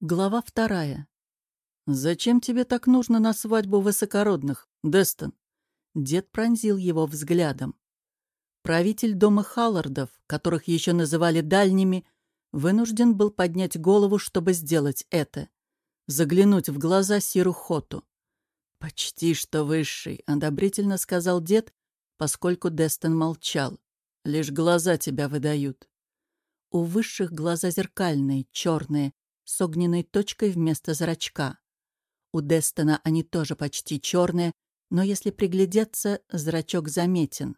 Глава вторая. «Зачем тебе так нужно на свадьбу высокородных, Дестон?» Дед пронзил его взглядом. Правитель дома Халлардов, которых еще называли дальними, вынужден был поднять голову, чтобы сделать это. Заглянуть в глаза Сиру Хоту. «Почти что высший», — одобрительно сказал дед, поскольку Дестон молчал. «Лишь глаза тебя выдают». У высших глаза зеркальные, черные, с огненной точкой вместо зрачка. У Дестона они тоже почти черные, но если приглядеться, зрачок заметен.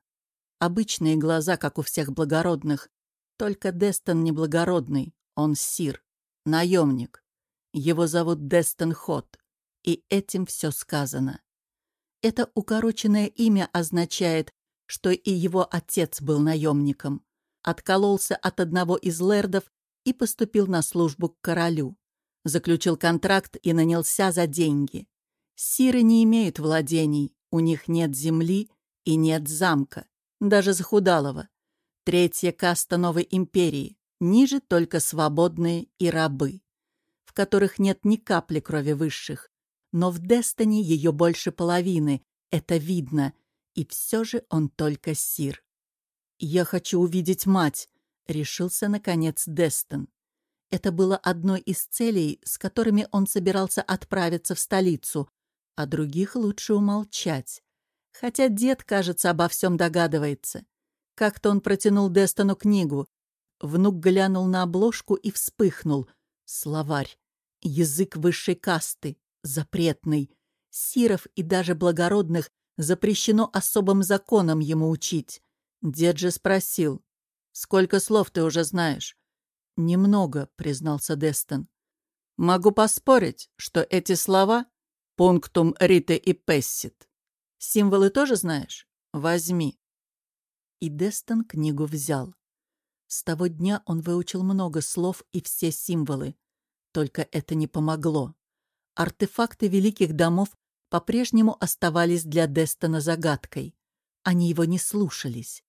Обычные глаза, как у всех благородных. Только Дестон не благородный, он сир, наемник. Его зовут Дестон Хот, и этим все сказано. Это укороченное имя означает, что и его отец был наемником. Откололся от одного из лэрдов и поступил на службу к королю. Заключил контракт и нанялся за деньги. Сиры не имеют владений, у них нет земли и нет замка, даже захудалого. Третья каста новой империи, ниже только свободные и рабы, в которых нет ни капли крови высших. Но в Дестоне ее больше половины, это видно, и все же он только сир. «Я хочу увидеть мать», решился, наконец, Дестон. Это было одной из целей, с которыми он собирался отправиться в столицу, а других лучше умолчать. Хотя дед, кажется, обо всем догадывается. Как-то он протянул Дестону книгу. Внук глянул на обложку и вспыхнул. Словарь. Язык высшей касты. Запретный. Сиров и даже благородных запрещено особым законом ему учить. Дед же спросил, Сколько слов ты уже знаешь?» «Немного», — признался Дестон. «Могу поспорить, что эти слова — пунктум рите и пессит. Символы тоже знаешь? Возьми». И Дестон книгу взял. С того дня он выучил много слов и все символы. Только это не помогло. Артефакты великих домов по-прежнему оставались для Дестона загадкой. Они его не слушались.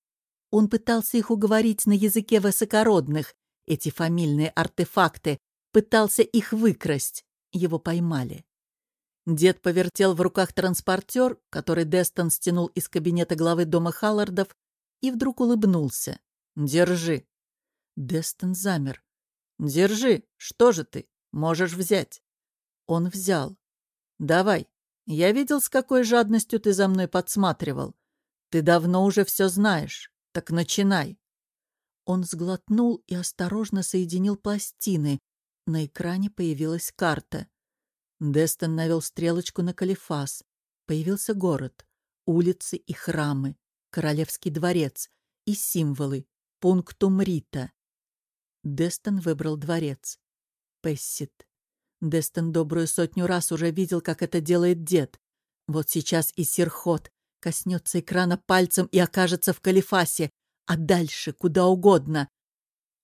Он пытался их уговорить на языке высокородных, эти фамильные артефакты, пытался их выкрасть. Его поймали. Дед повертел в руках транспортер, который Дестон стянул из кабинета главы дома Халлардов, и вдруг улыбнулся. «Держи». Дестон замер. «Держи. Что же ты? Можешь взять». Он взял. «Давай. Я видел, с какой жадностью ты за мной подсматривал. Ты давно уже все знаешь. Так начинай. Он сглотнул и осторожно соединил пластины. На экране появилась карта. Дестон навел стрелочку на Калифас. Появился город, улицы и храмы, королевский дворец и символы, пунктум Рита. Дестон выбрал дворец. Пессит. Дестон добрую сотню раз уже видел, как это делает дед. Вот сейчас и Сирхот коснется экрана пальцем и окажется в Калифасе, а дальше куда угодно.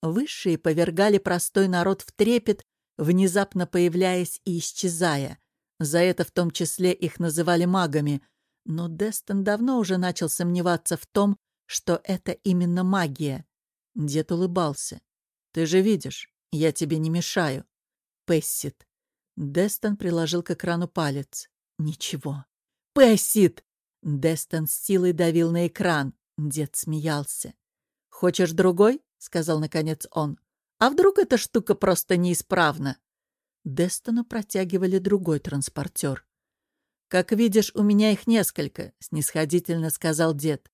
Высшие повергали простой народ в трепет, внезапно появляясь и исчезая. За это в том числе их называли магами. Но Дестон давно уже начал сомневаться в том, что это именно магия. Дед улыбался. «Ты же видишь, я тебе не мешаю». Пессит. Дестон приложил к экрану палец. «Ничего». «Пессит!» Дестон с силой давил на экран. Дед смеялся. «Хочешь другой?» — сказал наконец он. «А вдруг эта штука просто неисправна?» Дестону протягивали другой транспортер. «Как видишь, у меня их несколько», — снисходительно сказал дед.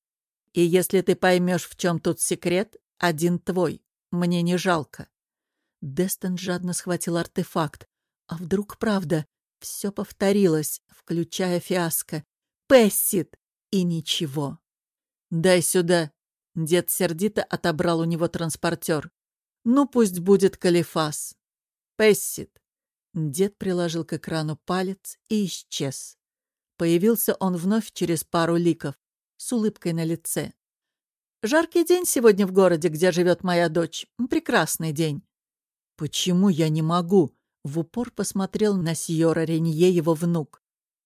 «И если ты поймешь, в чем тут секрет, один твой. Мне не жалко». Дестон жадно схватил артефакт. А вдруг правда? Все повторилось, включая фиаско. Пессит! И ничего. «Дай сюда!» Дед сердито отобрал у него транспортер. «Ну, пусть будет Калифас!» «Пессит!» Дед приложил к экрану палец и исчез. Появился он вновь через пару ликов, с улыбкой на лице. «Жаркий день сегодня в городе, где живет моя дочь. Прекрасный день». «Почему я не могу?» — в упор посмотрел на Сьора Ренье его внук.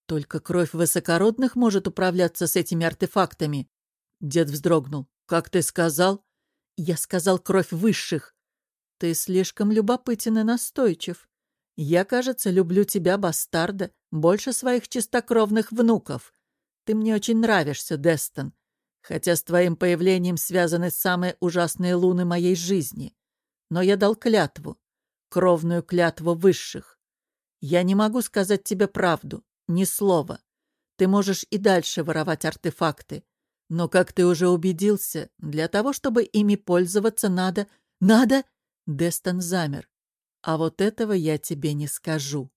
Только кровь высокородных может управляться с этими артефактами. Дед вздрогнул. «Как ты сказал?» «Я сказал кровь высших». «Ты слишком любопытен и настойчив. Я, кажется, люблю тебя, бастарда, больше своих чистокровных внуков. Ты мне очень нравишься, Дестон, хотя с твоим появлением связаны самые ужасные луны моей жизни. Но я дал клятву, кровную клятву высших. Я не могу сказать тебе правду, ни слова. Ты можешь и дальше воровать артефакты. Но, как ты уже убедился, для того, чтобы ими пользоваться, надо... Надо... Дестон замер. А вот этого я тебе не скажу.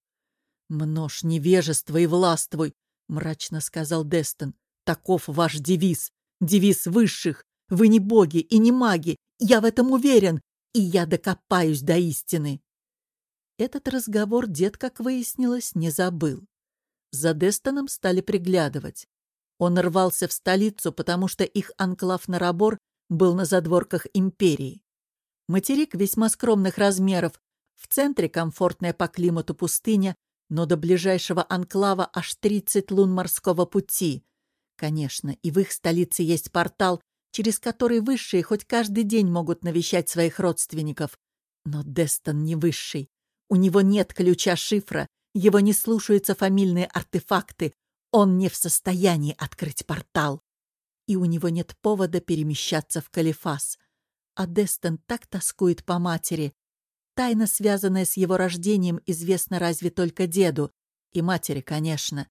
Множь невежество и властвуй, мрачно сказал Дестон. Таков ваш девиз. Девиз высших. Вы не боги и не маги. Я в этом уверен. И я докопаюсь до истины. Этот разговор дед, как выяснилось, не забыл. За Дестоном стали приглядывать. Он рвался в столицу, потому что их анклав Нарабор был на задворках империи. Материк весьма скромных размеров, в центре комфортная по климату пустыня, но до ближайшего анклава аж 30 лун морского пути. Конечно, и в их столице есть портал, через который высшие хоть каждый день могут навещать своих родственников. Но Дестон не высший. У него нет ключа шифра, его не слушаются фамильные артефакты, он не в состоянии открыть портал. И у него нет повода перемещаться в Калифас. А Дестон так тоскует по матери. Тайна, связанная с его рождением, известна разве только деду. И матери, конечно.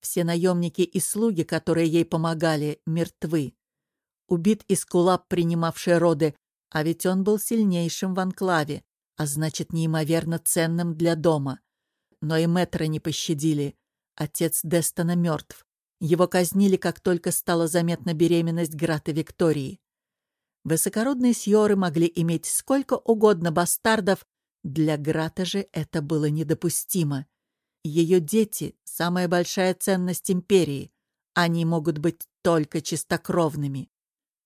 Все наемники и слуги, которые ей помогали, мертвы. Убит Искулап, принимавший роды, а ведь он был сильнейшим в анклаве, а значит, неимоверно ценным для дома. Но и Мэтра не пощадили. Отец Дестона мертв. Его казнили, как только стала заметна беременность Граты Виктории. Высокородные сьоры могли иметь сколько угодно бастардов, для Грата же это было недопустимо. Ее дети — самая большая ценность империи. Они могут быть только чистокровными.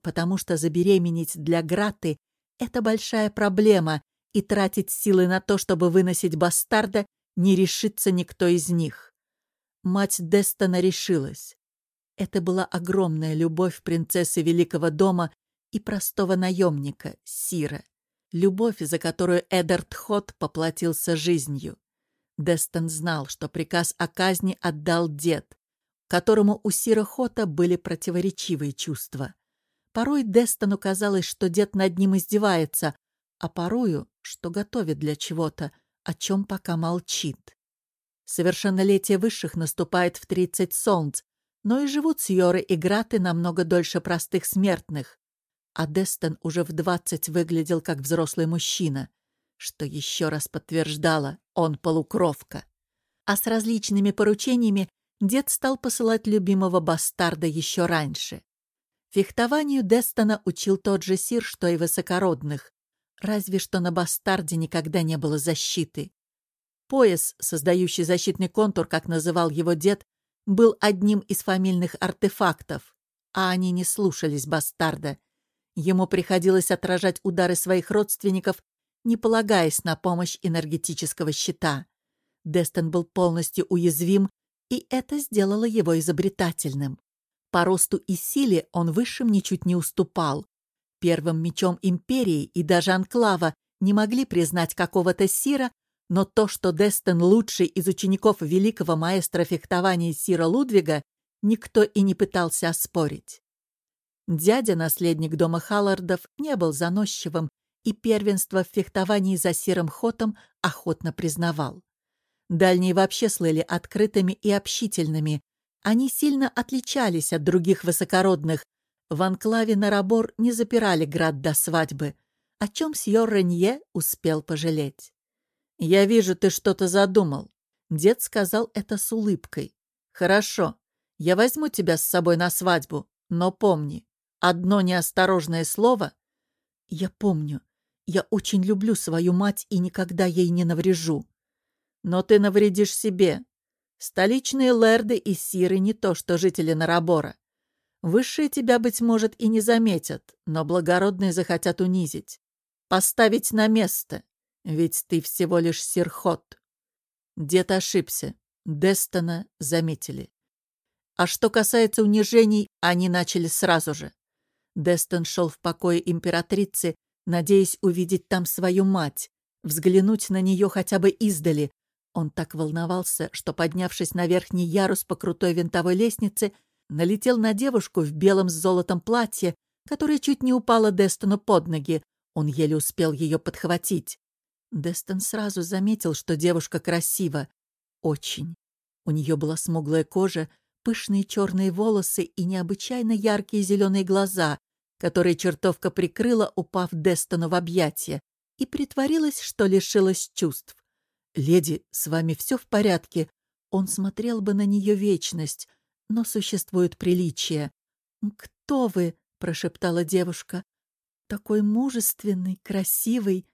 Потому что забеременеть для Граты — это большая проблема, и тратить силы на то, чтобы выносить бастарда, не решится никто из них. Мать Дестона решилась. Это была огромная любовь принцессы Великого дома и простого наемника, Сира. Любовь, за которую Эдард Хот поплатился жизнью. Дестон знал, что приказ о казни отдал дед, которому у Сира Хота были противоречивые чувства. Порой Дестону казалось, что дед над ним издевается, а порою, что готовит для чего-то, о чем пока молчит. Совершеннолетие высших наступает в 30 солнц, но и живут Сьоры и Граты намного дольше простых смертных. А Дестон уже в 20 выглядел как взрослый мужчина, что еще раз подтверждало, он полукровка. А с различными поручениями дед стал посылать любимого бастарда еще раньше. Фехтованию Дестона учил тот же Сир, что и высокородных, разве что на бастарде никогда не было защиты. Пояс, создающий защитный контур, как называл его дед, был одним из фамильных артефактов, а они не слушались бастарда. Ему приходилось отражать удары своих родственников, не полагаясь на помощь энергетического щита. Дестон был полностью уязвим, и это сделало его изобретательным. По росту и силе он высшим ничуть не уступал. Первым мечом империи и даже анклава не могли признать какого-то Сира, но то, что Дестон лучший из учеников великого маэстро фехтования Сира Лудвига, никто и не пытался оспорить. Дядя, наследник дома Халлардов, не был заносчивым и первенство в фехтовании за Сиром Хотом охотно признавал. Дальние вообще слыли открытыми и общительными. Они сильно отличались от других высокородных. В анклаве Нарабор не запирали град до свадьбы, о чем Сьор Ренье успел пожалеть. «Я вижу, ты что-то задумал». Дед сказал это с улыбкой. «Хорошо, я возьму тебя с собой на свадьбу, но помни, одно неосторожное слово...» «Я помню. Я очень люблю свою мать и никогда ей не наврежу. Но ты навредишь себе. Столичные лэрды и сиры не то, что жители Нарабора. Высшие тебя, быть может, и не заметят, но благородные захотят унизить. Поставить на место. Ведь ты всего лишь сирхот. Дед ошибся. Дестона заметили. А что касается унижений, они начали сразу же. Дестон шел в покое императрицы, надеясь увидеть там свою мать, взглянуть на нее хотя бы издали, Он так волновался, что, поднявшись на верхний ярус по крутой винтовой лестнице, налетел на девушку в белом с золотом платье, которая чуть не упала Дестону под ноги. Он еле успел ее подхватить. Дестон сразу заметил, что девушка красива. Очень. У нее была смуглая кожа, пышные черные волосы и необычайно яркие зеленые глаза, которые чертовка прикрыла, упав Дестону в объятия, и притворилась, что лишилась чувств. «Леди, с вами все в порядке?» Он смотрел бы на нее вечность, но существует приличие. «Кто вы?» — прошептала девушка. «Такой мужественный, красивый.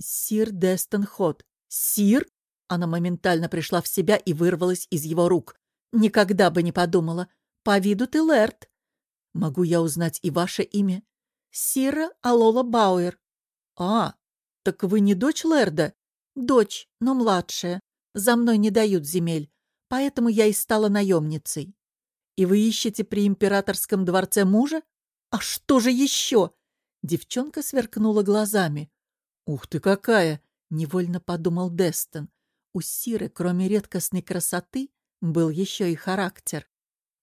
Сир Дестон Ход». «Сир?» Она моментально пришла в себя и вырвалась из его рук. «Никогда бы не подумала. По виду ты Лэрд». «Могу я узнать и ваше имя?» «Сира Алола Бауэр». «А, так вы не дочь Лэрда?» «Дочь, но младшая. За мной не дают земель. Поэтому я и стала наемницей». «И вы ищете при императорском дворце мужа? А что же еще?» Девчонка сверкнула глазами. «Ух ты какая!» — невольно подумал Дестон. У Сиры, кроме редкостной красоты, был еще и характер.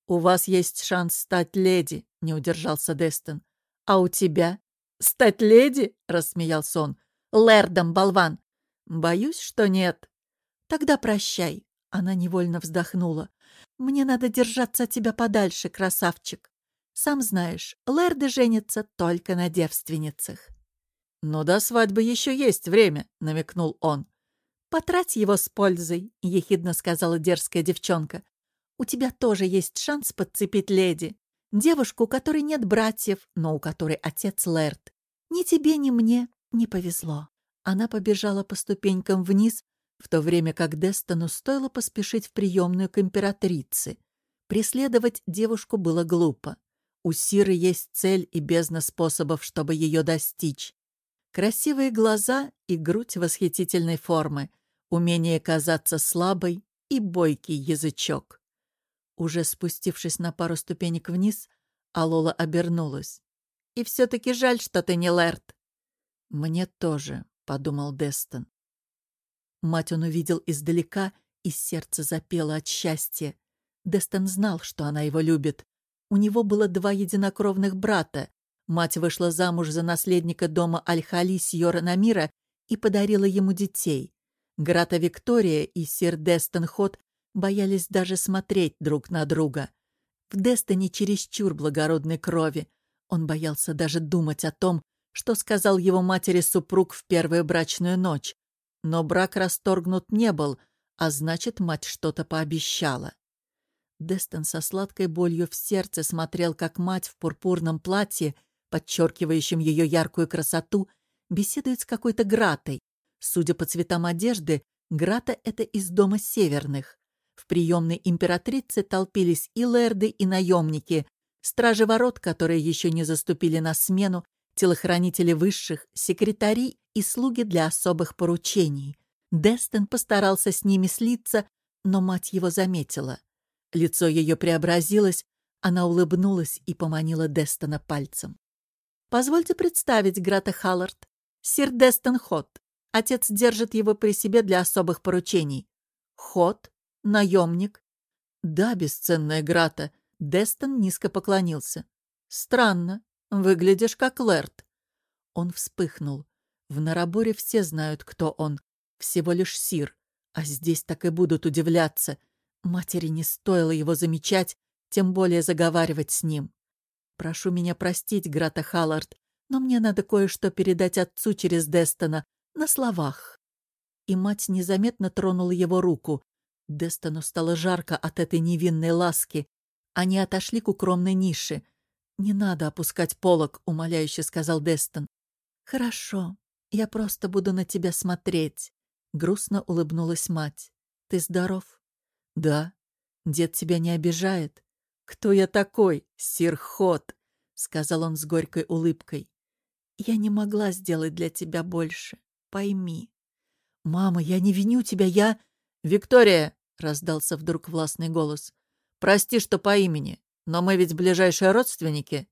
«У вас есть шанс стать леди», — не удержался Дестон. «А у тебя?» «Стать леди?» — рассмеялся он. «Лэрдом, болван!» «Боюсь, что нет». «Тогда прощай», — она невольно вздохнула. «Мне надо держаться от тебя подальше, красавчик. Сам знаешь, лэрды женятся только на девственницах». «Но до свадьбы еще есть время», — намекнул он. «Потрать его с пользой», — ехидно сказала дерзкая девчонка. «У тебя тоже есть шанс подцепить леди. Девушку, у которой нет братьев, но у которой отец Лэрд. Ни тебе, ни мне не повезло». Она побежала по ступенькам вниз, в то время как Дестону стоило поспешить в приемную к императрице. Преследовать девушку было глупо. У Сиры есть цель и бездна способов, чтобы ее достичь. Красивые глаза и грудь восхитительной формы — умение казаться слабой и бойкий язычок. Уже спустившись на пару ступенек вниз, Алола обернулась. «И все-таки жаль, что ты не Лэрд». «Мне тоже», — подумал Дестон. Мать он увидел издалека, и сердце запело от счастья. Дестон знал, что она его любит. У него было два единокровных брата. Мать вышла замуж за наследника дома Аль-Хали Сьора Намира и подарила ему детей. Грата Виктория и сир Дестон Хот боялись даже смотреть друг на друга. В Дестоне чересчур благородной крови. Он боялся даже думать о том, что сказал его матери супруг в первую брачную ночь. Но брак расторгнут не был, а значит, мать что-то пообещала. Дестон со сладкой болью в сердце смотрел, как мать в пурпурном платье, подчеркивающем ее яркую красоту, беседует с какой-то Гратой, Судя по цветам одежды, Грата — это из дома северных. В приемной императрицы толпились и лэрды, и наемники, стражи ворот, которые еще не заступили на смену, телохранители высших, секретари и слуги для особых поручений. Дестон постарался с ними слиться, но мать его заметила. Лицо ее преобразилось, она улыбнулась и поманила Дестона пальцем. «Позвольте представить, Грата Халлард, сир Дестон Хот, Отец держит его при себе для особых поручений. Ход, наемник. Да, бесценная Грата. Дестон низко поклонился. Странно. Выглядишь как Лэрт. Он вспыхнул. В Нараборе все знают, кто он. Всего лишь Сир. А здесь так и будут удивляться. Матери не стоило его замечать, тем более заговаривать с ним. Прошу меня простить, Грата Халлард, но мне надо кое-что передать отцу через Дестона, на словах. И мать незаметно тронула его руку. Дестону стало жарко от этой невинной ласки. Они отошли к укромной нише. «Не надо опускать полок», — умоляюще сказал Дестон. «Хорошо, я просто буду на тебя смотреть», — грустно улыбнулась мать. «Ты здоров?» «Да». «Дед тебя не обижает?» «Кто я такой, сирхот?» — сказал он с горькой улыбкой. «Я не могла сделать для тебя больше пойми. «Мама, я не виню тебя, я...» «Виктория!» — раздался вдруг властный голос. «Прости, что по имени, но мы ведь ближайшие родственники».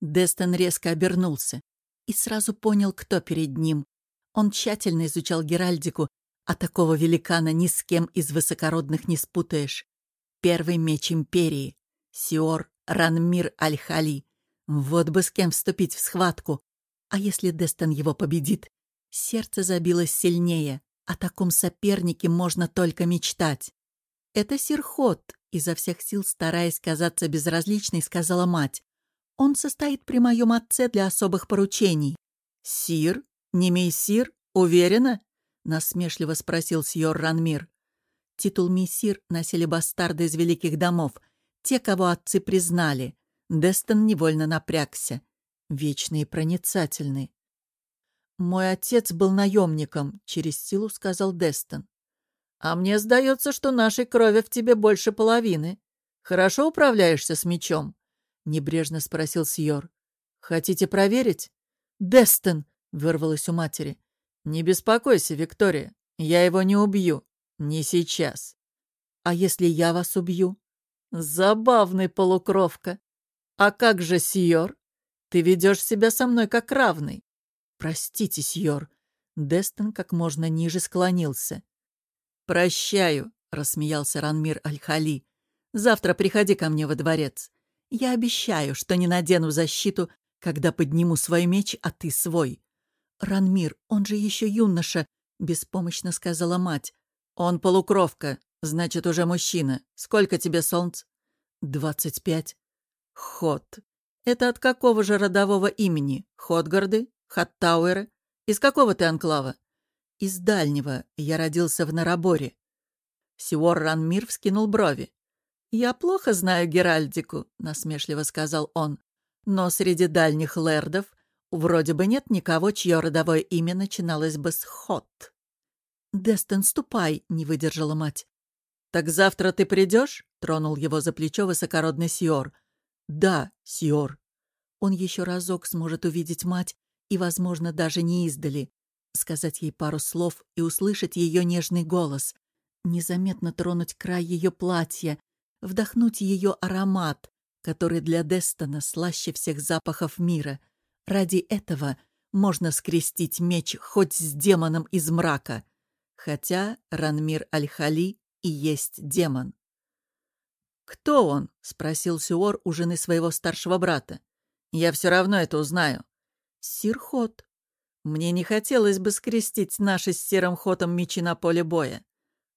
Дестон резко обернулся и сразу понял, кто перед ним. Он тщательно изучал Геральдику, а такого великана ни с кем из высокородных не спутаешь. Первый меч Империи. Сиор Ранмир Аль-Хали. Вот бы с кем вступить в схватку. А если Дестон его победит? Сердце забилось сильнее. О таком сопернике можно только мечтать. «Это Сирхот», — изо всех сил стараясь казаться безразличной, сказала мать. «Он состоит при моем отце для особых поручений». «Сир? Не мессир? Уверена?» — насмешливо спросил сьор Ранмир. Титул мессир носили бастарды из великих домов, те, кого отцы признали. Дестон невольно напрягся. Вечный и проницательный. «Мой отец был наемником», — через силу сказал Дестон. «А мне сдается, что нашей крови в тебе больше половины. Хорошо управляешься с мечом?» — небрежно спросил Сьор. «Хотите проверить?» «Дестон!» — вырвалось у матери. «Не беспокойся, Виктория, я его не убью. Не сейчас. А если я вас убью?» «Забавный полукровка. А как же, Сьор? Ты ведешь себя со мной как равный. «Простите, сьор». Дестон как можно ниже склонился. «Прощаю», — рассмеялся Ранмир Аль-Хали. «Завтра приходи ко мне во дворец. Я обещаю, что не надену защиту, когда подниму свой меч, а ты свой». «Ранмир, он же еще юноша», — беспомощно сказала мать. «Он полукровка, значит, уже мужчина. Сколько тебе солнц?» «Двадцать пять». «Ход. Это от какого же родового имени? Ходгарды?» Хаттауэра? Из какого ты анклава? Из дальнего. Я родился в Нараборе. Сиор Ранмир вскинул брови. «Я плохо знаю Геральдику», — насмешливо сказал он. «Но среди дальних лэрдов вроде бы нет никого, чье родовое имя начиналось бы с «хот». «Дестон, ступай», — не выдержала мать. «Так завтра ты придешь?» — тронул его за плечо высокородный Сиор. «Да, Сиор». Он еще разок сможет увидеть мать и, возможно, даже не издали, сказать ей пару слов и услышать ее нежный голос, незаметно тронуть край ее платья, вдохнуть ее аромат, который для Дестона слаще всех запахов мира. Ради этого можно скрестить меч хоть с демоном из мрака, хотя Ранмир Аль-Хали и есть демон. «Кто он?» — спросил Сюор у жены своего старшего брата. «Я все равно это узнаю. Сирхот. Мне не хотелось бы скрестить наши с Серым Хотом мечи на поле боя.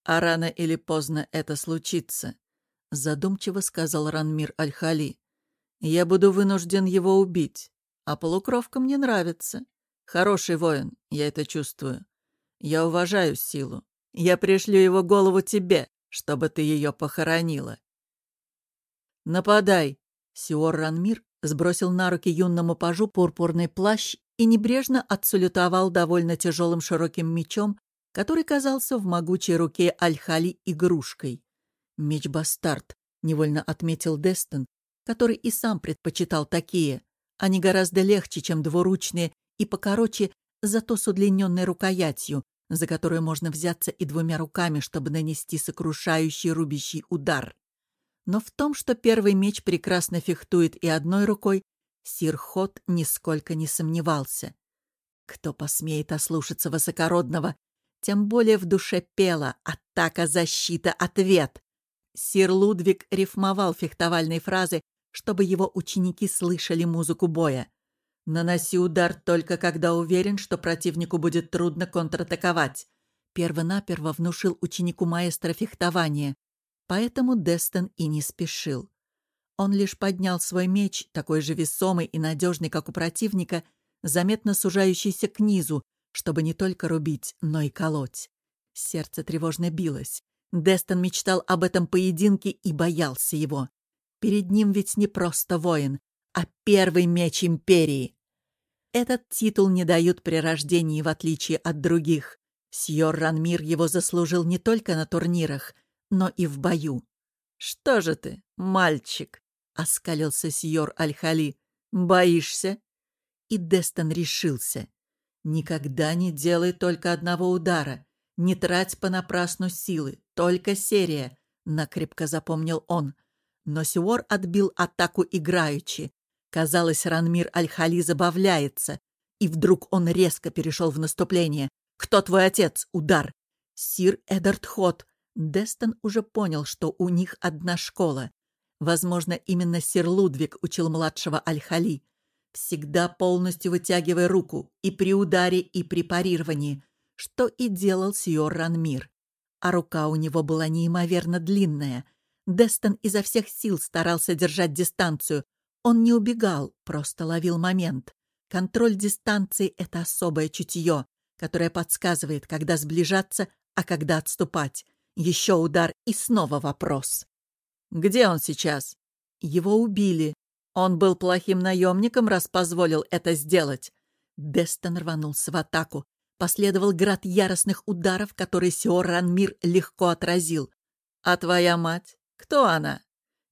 А рано или поздно это случится, — задумчиво сказал Ранмир Аль-Хали. Я буду вынужден его убить, а полукровка мне нравится. Хороший воин, я это чувствую. Я уважаю силу. Я пришлю его голову тебе, чтобы ты ее похоронила. «Нападай!» Сиор Ранмир сбросил на руки юному пажу пурпурный плащ и небрежно отсалютовал довольно тяжелым широким мечом, который казался в могучей руке Аль-Хали игрушкой. «Меч-бастард», — невольно отметил Дестон, который и сам предпочитал такие. Они гораздо легче, чем двуручные, и покороче, зато с удлиненной рукоятью, за которую можно взяться и двумя руками, чтобы нанести сокрушающий рубящий удар. Но в том, что первый меч прекрасно фехтует и одной рукой, Сир Хот нисколько не сомневался. Кто посмеет ослушаться высокородного? Тем более в душе пела «Атака, защита, ответ». Сир Лудвиг рифмовал фехтовальные фразы, чтобы его ученики слышали музыку боя. «Наноси удар только когда уверен, что противнику будет трудно контратаковать». Первонаперво внушил ученику маэстро фехтования. Поэтому Дестон и не спешил. Он лишь поднял свой меч, такой же весомый и надежный, как у противника, заметно сужающийся к низу, чтобы не только рубить, но и колоть. Сердце тревожно билось. Дестон мечтал об этом поединке и боялся его. Перед ним ведь не просто воин, а первый меч Империи. Этот титул не дают при рождении, в отличие от других. Сьор Ранмир его заслужил не только на турнирах — но и в бою. «Что же ты, мальчик?» — оскалился сьор Аль-Хали. «Боишься?» И Дестон решился. «Никогда не делай только одного удара. Не трать понапрасну силы. Только серия», — накрепко запомнил он. Но Сюор отбил атаку играючи. Казалось, Ранмир Аль-Хали забавляется. И вдруг он резко перешел в наступление. «Кто твой отец?» — удар. Сир Эдард Хот. Дестон уже понял, что у них одна школа. Возможно, именно сир Лудвиг учил младшего Аль-Хали. Всегда полностью вытягивая руку и при ударе, и при парировании, что и делал сьор Ранмир. А рука у него была неимоверно длинная. Дестон изо всех сил старался держать дистанцию. Он не убегал, просто ловил момент. Контроль дистанции — это особое чутье, которое подсказывает, когда сближаться, а когда отступать. Еще удар и снова вопрос. «Где он сейчас?» Его убили. Он был плохим наемником, раз позволил это сделать. Дестон рванулся в атаку. Последовал град яростных ударов, которые Сиор Ранмир легко отразил. «А твоя мать? Кто она?»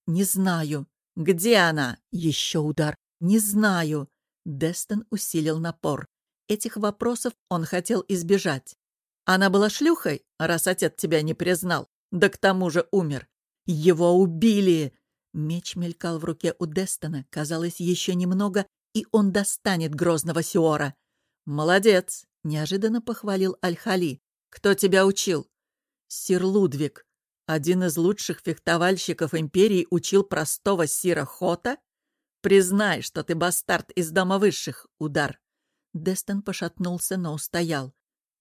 «Не знаю». «Где она?» Еще удар. «Не знаю». Дестон усилил напор. Этих вопросов он хотел избежать. Она была шлюхой, раз отец тебя не признал, да к тому же умер. Его убили! Меч мелькал в руке у Дестона. Казалось, еще немного, и он достанет грозного Сиора. «Молодец!» — неожиданно похвалил Аль-Хали. «Кто тебя учил?» «Сир Лудвиг. Один из лучших фехтовальщиков Империи учил простого Сира Хота? Признай, что ты бастард из Дома Высших. Удар!» Дестон пошатнулся, но устоял.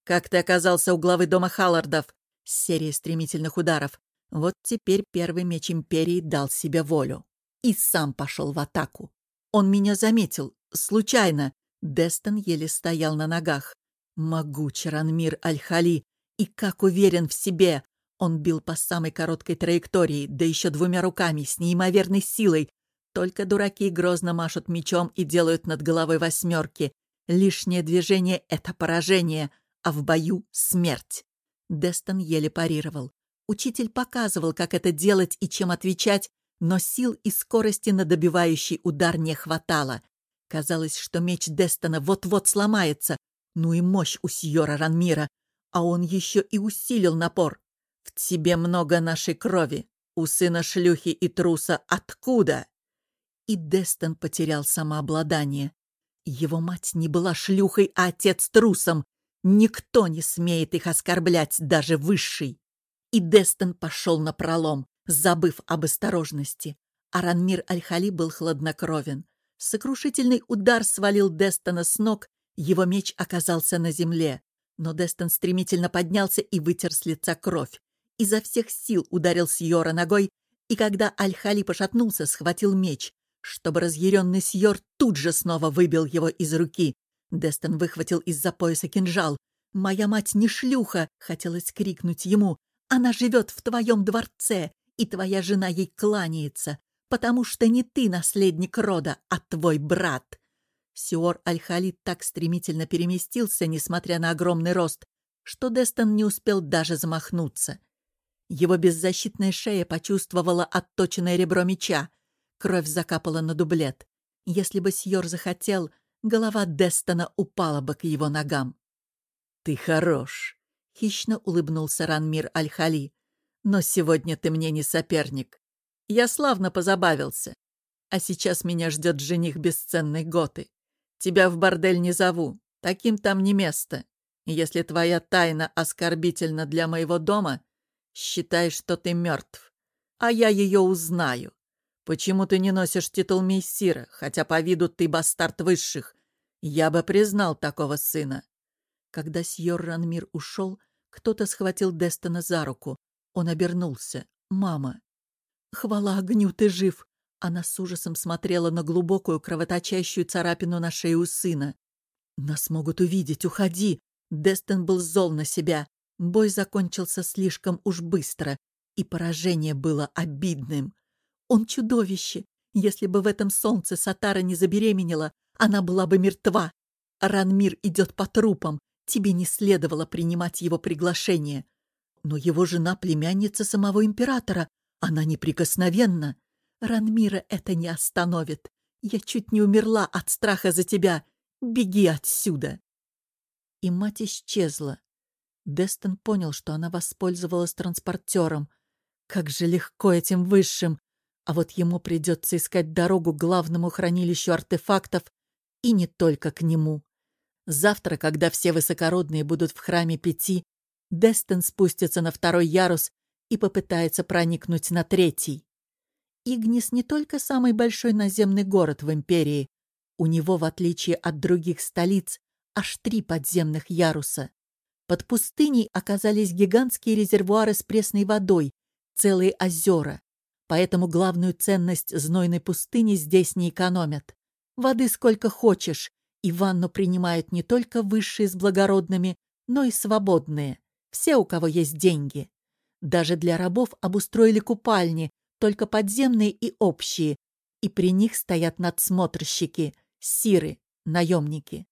«Как ты оказался у главы дома Халлардов?» Серия стремительных ударов. Вот теперь первый меч Империи дал себе волю. И сам пошел в атаку. Он меня заметил. Случайно. Дестон еле стоял на ногах. Могучий Ранмир Аль-Хали. И как уверен в себе. Он бил по самой короткой траектории, да еще двумя руками, с неимоверной силой. Только дураки грозно машут мечом и делают над головой восьмерки. Лишнее движение — это поражение — а в бою — смерть. Дестон еле парировал. Учитель показывал, как это делать и чем отвечать, но сил и скорости на добивающий удар не хватало. Казалось, что меч Дестона вот-вот сломается. Ну и мощь у Сьора Ранмира. А он еще и усилил напор. «В тебе много нашей крови. У сына шлюхи и труса откуда?» И Дестон потерял самообладание. Его мать не была шлюхой, а отец трусом. Никто не смеет их оскорблять, даже высший. И Дестон пошел на пролом, забыв об осторожности. Аранмир Аль-Хали был хладнокровен. Сокрушительный удар свалил Дестона с ног, его меч оказался на земле. Но Дестон стремительно поднялся и вытер с лица кровь. Изо всех сил ударил Сьора ногой, и когда Аль-Хали пошатнулся, схватил меч, чтобы разъяренный Сьор тут же снова выбил его из руки, Дестон выхватил из-за пояса кинжал. «Моя мать не шлюха!» — хотелось крикнуть ему. «Она живет в твоем дворце, и твоя жена ей кланяется, потому что не ты наследник рода, а твой брат!» Сиор Аль-Халид так стремительно переместился, несмотря на огромный рост, что Дестон не успел даже замахнуться. Его беззащитная шея почувствовала отточенное ребро меча. Кровь закапала на дублет. Если бы Сьор захотел, голова Дестона упала бы к его ногам. «Ты хорош», — хищно улыбнулся Ранмир Аль-Хали. «Но сегодня ты мне не соперник. Я славно позабавился. А сейчас меня ждет жених бесценной Готы. Тебя в бордель не зову, таким там не место. Если твоя тайна оскорбительна для моего дома, считай, что ты мертв. А я ее узнаю. Почему ты не носишь титул мессира, хотя по виду ты бастард высших? Я бы признал такого сына. Когда Сьор Ранмир ушел, кто-то схватил Дестона за руку. Он обернулся. «Мама!» «Хвала огню, ты жив!» Она с ужасом смотрела на глубокую кровоточащую царапину на шее у сына. «Нас могут увидеть, уходи!» Дестон был зол на себя. Бой закончился слишком уж быстро, и поражение было обидным. Он чудовище. Если бы в этом солнце Сатара не забеременела, она была бы мертва. Ранмир идет по трупам. Тебе не следовало принимать его приглашение. Но его жена — племянница самого императора. Она неприкосновенна. Ранмира это не остановит. Я чуть не умерла от страха за тебя. Беги отсюда!» И мать исчезла. Дестон понял, что она воспользовалась транспортером. Как же легко этим высшим! А вот ему придется искать дорогу к главному хранилищу артефактов и не только к нему. Завтра, когда все высокородные будут в храме пяти, Дестон спустится на второй ярус и попытается проникнуть на третий. Игнис не только самый большой наземный город в Империи. У него, в отличие от других столиц, аж три подземных яруса. Под пустыней оказались гигантские резервуары с пресной водой, целые озера. Поэтому главную ценность знойной пустыни здесь не экономят. Воды сколько хочешь, и ванну принимают не только высшие с благородными, но и свободные. Все, у кого есть деньги. Даже для рабов обустроили купальни, только подземные и общие, и при них стоят надсмотрщики, сиры, наемники.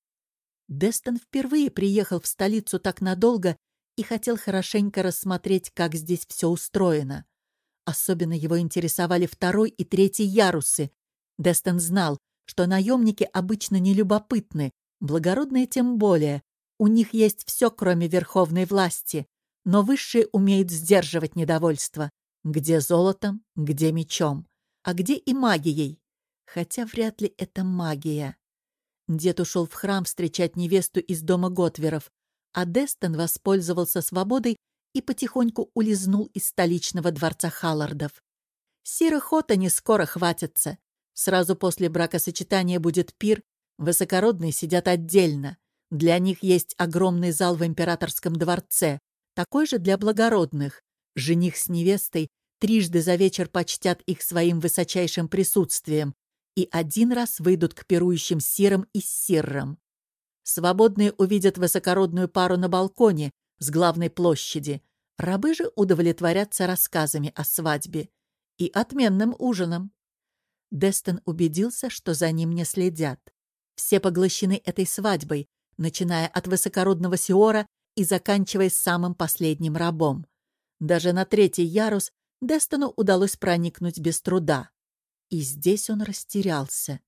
Дестон впервые приехал в столицу так надолго и хотел хорошенько рассмотреть, как здесь все устроено. Особенно его интересовали второй и третий ярусы. Дестон знал, что наемники обычно нелюбопытны, благородные тем более. У них есть все, кроме верховной власти. Но высшие умеют сдерживать недовольство. Где золотом, где мечом, а где и магией. Хотя вряд ли это магия. Дед ушел в храм встречать невесту из дома Готверов, а Дестон воспользовался свободой и потихоньку улизнул из столичного дворца Халлардов. Сира Хота не скоро хватится. Сразу после бракосочетания будет пир, высокородные сидят отдельно. Для них есть огромный зал в императорском дворце, такой же для благородных. Жених с невестой трижды за вечер почтят их своим высочайшим присутствием и один раз выйдут к пирующим сирам и сиррам. Свободные увидят высокородную пару на балконе с главной площади. Рабы же удовлетворятся рассказами о свадьбе и отменным ужином. Дестон убедился, что за ним не следят. Все поглощены этой свадьбой, начиная от высокородного Сиора и заканчивая самым последним рабом. Даже на третий ярус Дестону удалось проникнуть без труда. И здесь он растерялся.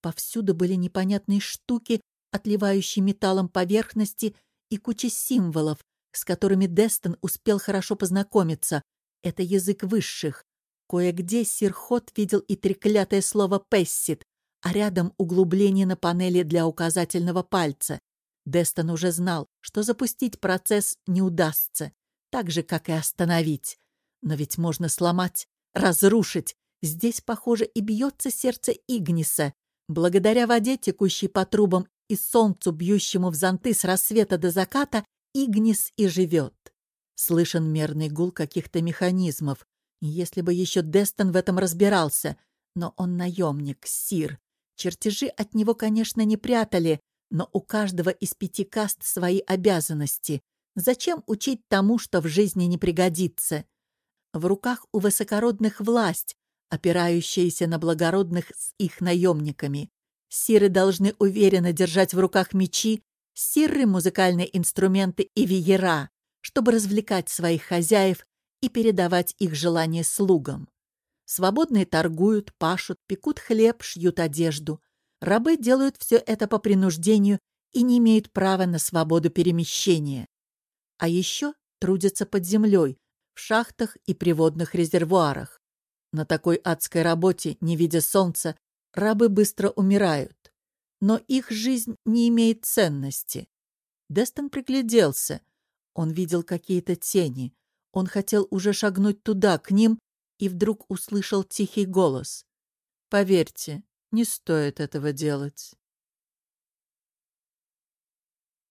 Повсюду были непонятные штуки, отливающие металлом поверхности, и куча символов, с которыми Дестон успел хорошо познакомиться. Это язык высших. Кое-где Сирхот видел и треклятое слово «пессит», а рядом углубление на панели для указательного пальца. Дестон уже знал, что запустить процесс не удастся, так же, как и остановить. Но ведь можно сломать, разрушить. Здесь, похоже, и бьется сердце Игниса. Благодаря воде, текущей по трубам, и солнцу, бьющему в зонты с рассвета до заката, Игнис и живет. Слышен мерный гул каких-то механизмов. Если бы еще Дестон в этом разбирался. Но он наемник, сир. Чертежи от него, конечно, не прятали, но у каждого из пяти каст свои обязанности. Зачем учить тому, что в жизни не пригодится? В руках у высокородных власть, опирающаяся на благородных с их наемниками. Сиры должны уверенно держать в руках мечи, сиры — музыкальные инструменты и веера, чтобы развлекать своих хозяев и передавать их желания слугам. Свободные торгуют, пашут, пекут хлеб, шьют одежду. Рабы делают все это по принуждению и не имеют права на свободу перемещения. А еще трудятся под землей, в шахтах и приводных резервуарах. На такой адской работе, не видя солнца, рабы быстро умирают. Но их жизнь не имеет ценности. Дестон пригляделся. Он видел какие-то тени. Он хотел уже шагнуть туда, к ним, и вдруг услышал тихий голос. «Поверьте, не стоит этого делать.